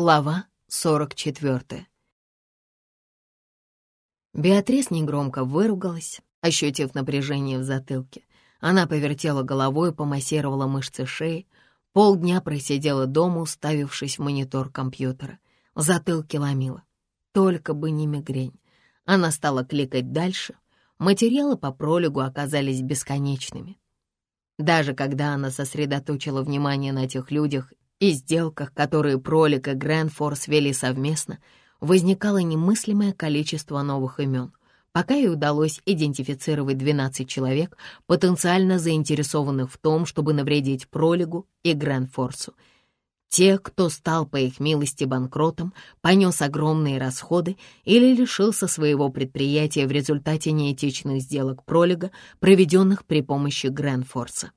Глава 44 Беатрис негромко выругалась, ощутив напряжение в затылке. Она повертела головой, помассировала мышцы шеи. Полдня просидела дома, уставившись в монитор компьютера. В затылке ломила. Только бы не мигрень. Она стала кликать дальше. Материалы по пролегу оказались бесконечными. Даже когда она сосредоточила внимание на тех людях и сделках, которые Пролик и Грэнфорс вели совместно, возникало немыслимое количество новых имен, пока ей удалось идентифицировать 12 человек, потенциально заинтересованных в том, чтобы навредить Пролигу и Грэнфорсу. Те, кто стал по их милости банкротом, понес огромные расходы или лишился своего предприятия в результате неэтичных сделок Пролига, проведенных при помощи Грэнфорса.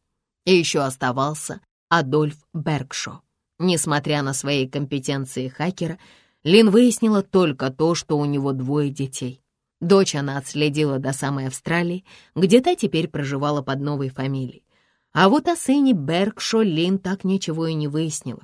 И еще оставался Адольф Бергшо. Несмотря на свои компетенции хакера, Лин выяснила только то, что у него двое детей. Дочь она отследила до самой Австралии, где та теперь проживала под новой фамилией. А вот о сыне Бергшо Лин так ничего и не выяснила.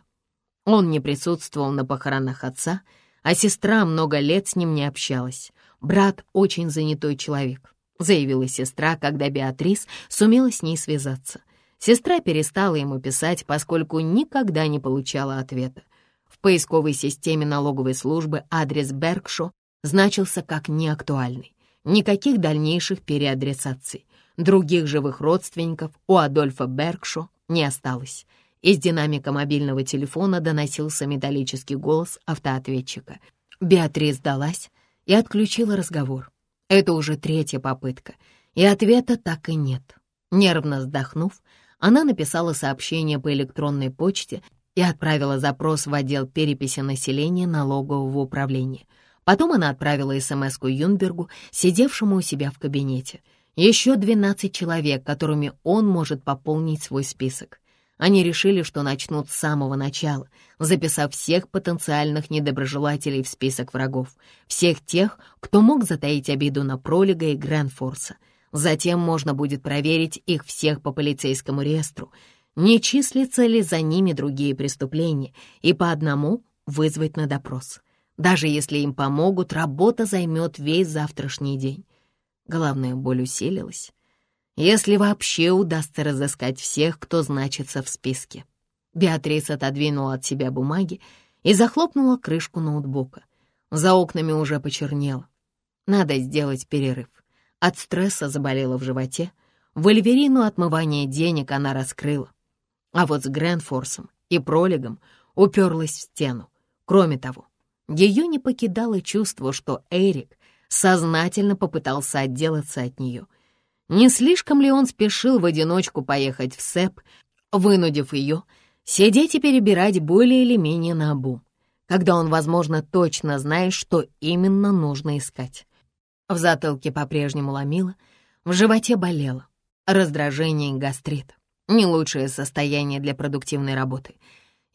Он не присутствовал на похоронах отца, а сестра много лет с ним не общалась. Брат очень занятой человек, заявила сестра, когда Беатрис сумела с ней связаться. Сестра перестала ему писать, поскольку никогда не получала ответа. В поисковой системе налоговой службы адрес Бергшо значился как неактуальный. Никаких дальнейших переадресаций. Других живых родственников у Адольфа Бергшо не осталось. Из динамика мобильного телефона доносился металлический голос автоответчика. Беатрис сдалась и отключила разговор. Это уже третья попытка, и ответа так и нет. Нервно вздохнув, она написала сообщение по электронной почте и отправила запрос в отдел переписи населения налогового управления. Потом она отправила СМС-ку Юнбергу, сидевшему у себя в кабинете. Еще 12 человек, которыми он может пополнить свой список. Они решили, что начнут с самого начала, записав всех потенциальных недоброжелателей в список врагов, всех тех, кто мог затаить обиду на Пролига и Грэнфорса — Затем можно будет проверить их всех по полицейскому реестру, не числятся ли за ними другие преступления, и по одному вызвать на допрос. Даже если им помогут, работа займет весь завтрашний день. Головная боль усилилась. Если вообще удастся разыскать всех, кто значится в списке. Беатрис отодвинула от себя бумаги и захлопнула крышку ноутбука. За окнами уже почернело. Надо сделать перерыв. От стресса заболела в животе. Вольверину отмывания денег она раскрыла. А вот с Грэнфорсом и Пролегом уперлась в стену. Кроме того, ее не покидало чувство, что Эрик сознательно попытался отделаться от нее. Не слишком ли он спешил в одиночку поехать в СЭП, вынудив ее сидеть и перебирать более или менее на обум, когда он, возможно, точно знает, что именно нужно искать. В затылке по-прежнему ломило, в животе болело. Раздражение и гастрит. Не лучшее состояние для продуктивной работы.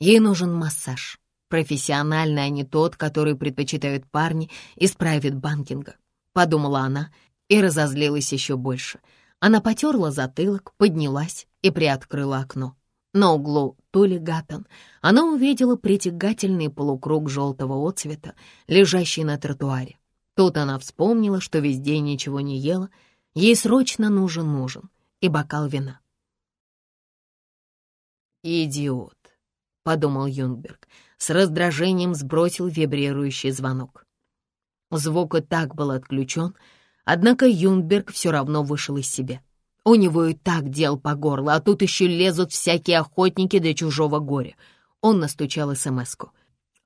Ей нужен массаж. Профессиональный, а не тот, который предпочитают парни из прайвет-банкинга. Подумала она и разозлилась еще больше. Она потерла затылок, поднялась и приоткрыла окно. На углу Тули Гаттон она увидела притягательный полукруг желтого отцвета, лежащий на тротуаре. Тут она вспомнила, что весь день ничего не ела, ей срочно нужен нужен и бокал вина. «Идиот», — подумал Юнгберг, с раздражением сбросил вибрирующий звонок. Звук и так был отключен, однако Юнгберг все равно вышел из себя. У него и так дел по горло, а тут еще лезут всякие охотники до чужого горя. Он настучал смс-ку.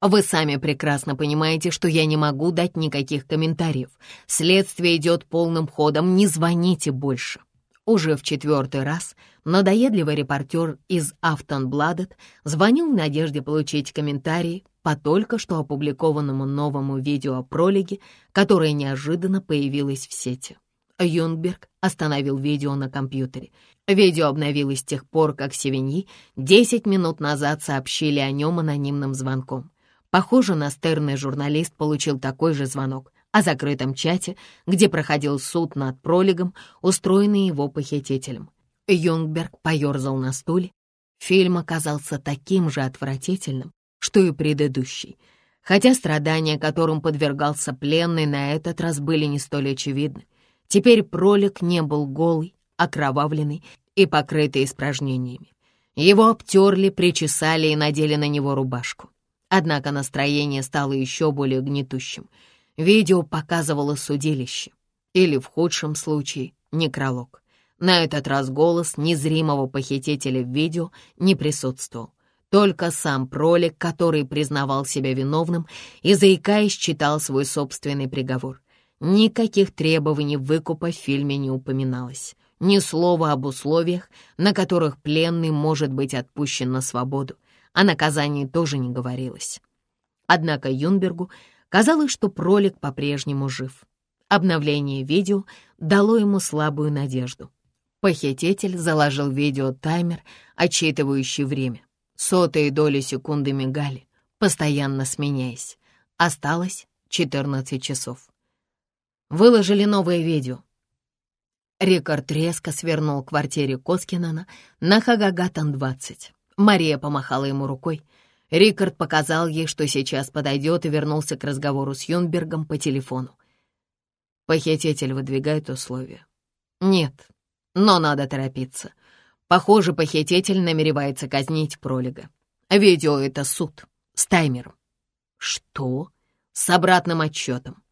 Вы сами прекрасно понимаете, что я не могу дать никаких комментариев. Следствие идет полным ходом, не звоните больше. Уже в четвертый раз надоедливый репортер из Автонбладет звонил в надежде получить комментарии по только что опубликованному новому видео о пролеге, которое неожиданно появилось в сети. Юнберг остановил видео на компьютере. Видео обновилось с тех пор, как Севиньи 10 минут назад сообщили о нем анонимным звонком. Похоже, настырный журналист получил такой же звонок о закрытом чате, где проходил суд над пролегом, устроенный его похитителем. Юнгберг поерзал на стуле. Фильм оказался таким же отвратительным, что и предыдущий, хотя страдания, которым подвергался пленный, на этот раз были не столь очевидны. Теперь пролик не был голый, окровавленный и покрытый испражнениями. Его обтерли, причесали и надели на него рубашку. Однако настроение стало еще более гнетущим. Видео показывало судилище, или в худшем случае некролог. На этот раз голос незримого похитителя в видео не присутствовал. Только сам пролик, который признавал себя виновным и, заикаясь, читал свой собственный приговор. Никаких требований выкупа в фильме не упоминалось. Ни слова об условиях, на которых пленный может быть отпущен на свободу. О наказании тоже не говорилось. Однако Юнбергу казалось, что пролик по-прежнему жив. Обновление видео дало ему слабую надежду. Похититель заложил видео-таймер, отчитывающий время. Сотые доли секунды мигали, постоянно сменяясь. Осталось 14 часов. Выложили новое видео. Рикард резко свернул к квартире Коскинана на Хагагатан-20. Мария помахала ему рукой. Рикард показал ей, что сейчас подойдет, и вернулся к разговору с Юнбергом по телефону. Похититель выдвигает условия. Нет, но надо торопиться. Похоже, похититель намеревается казнить пролига. Видео — это суд. С таймером. Что? С обратным отчетом.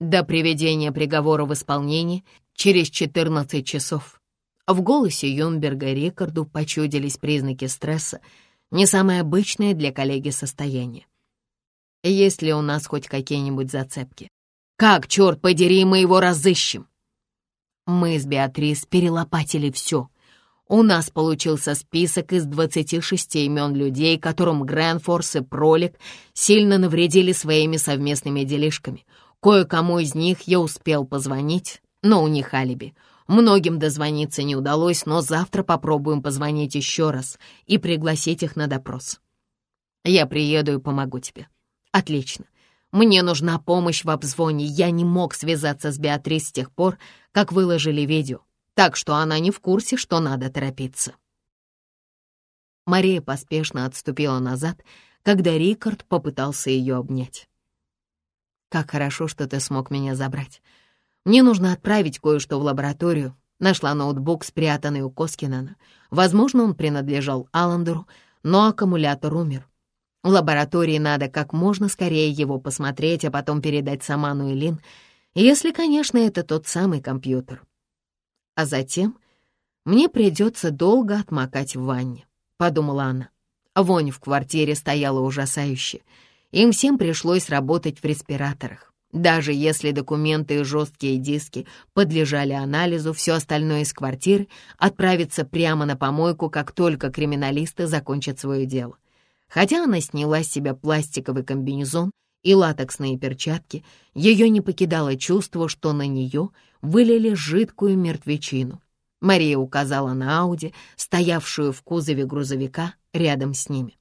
До приведения приговора в исполнение через 14 часов. В голосе Юнберга Рикарду почудились признаки стресса, не самое обычное для коллеги состояние. Есть ли у нас хоть какие-нибудь зацепки? Как, черт подери, мы его разыщем? Мы с Беатрис перелопатили все. У нас получился список из 26 имен людей, которым Грэнфорс и Пролик сильно навредили своими совместными делишками. Кое-кому из них я успел позвонить, но у них алиби. Многим дозвониться не удалось, но завтра попробуем позвонить еще раз и пригласить их на допрос. Я приеду и помогу тебе. Отлично. Мне нужна помощь в обзвоне. Я не мог связаться с Беатрис с тех пор, как выложили видео, так что она не в курсе, что надо торопиться. Мария поспешно отступила назад, когда Рикард попытался ее обнять. «Как хорошо, что ты смог меня забрать. Мне нужно отправить кое-что в лабораторию. Нашла ноутбук, спрятанный у Коскинана. Возможно, он принадлежал Аллендеру, но аккумулятор умер. В лаборатории надо как можно скорее его посмотреть, а потом передать Саману и Лин, если, конечно, это тот самый компьютер. А затем мне придется долго отмокать в ванне, подумала она. Вонь в квартире стояла ужасающе. Им всем пришлось работать в респираторах. Даже если документы и жесткие диски подлежали анализу, все остальное из квартиры отправится прямо на помойку, как только криминалисты закончат свое дело. Хотя она сняла с себя пластиковый комбинезон и латексные перчатки, ее не покидало чувство, что на нее вылили жидкую мертвечину. Мария указала на Ауди, стоявшую в кузове грузовика рядом с ними.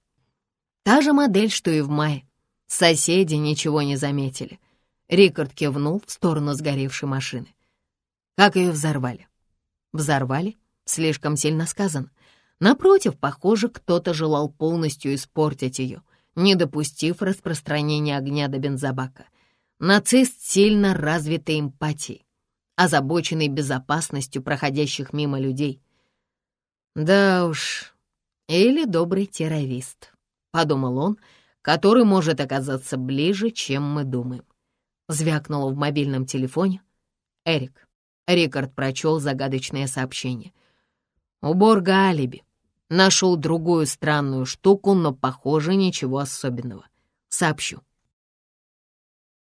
Та же модель, что и в мае. Соседи ничего не заметили — Рикард кивнул в сторону сгоревшей машины. Как ее взорвали? Взорвали? Слишком сильно сказано. Напротив, похоже, кто-то желал полностью испортить ее, не допустив распространения огня до бензобака. Нацист сильно развитой эмпатией, озабоченный безопасностью проходящих мимо людей. Да уж, или добрый террорист, подумал он, который может оказаться ближе, чем мы думаем. Звякнуло в мобильном телефоне. «Эрик». Рикард прочел загадочное сообщение. «Уборга алиби. Нашел другую странную штуку, но, похоже, ничего особенного. Сообщу».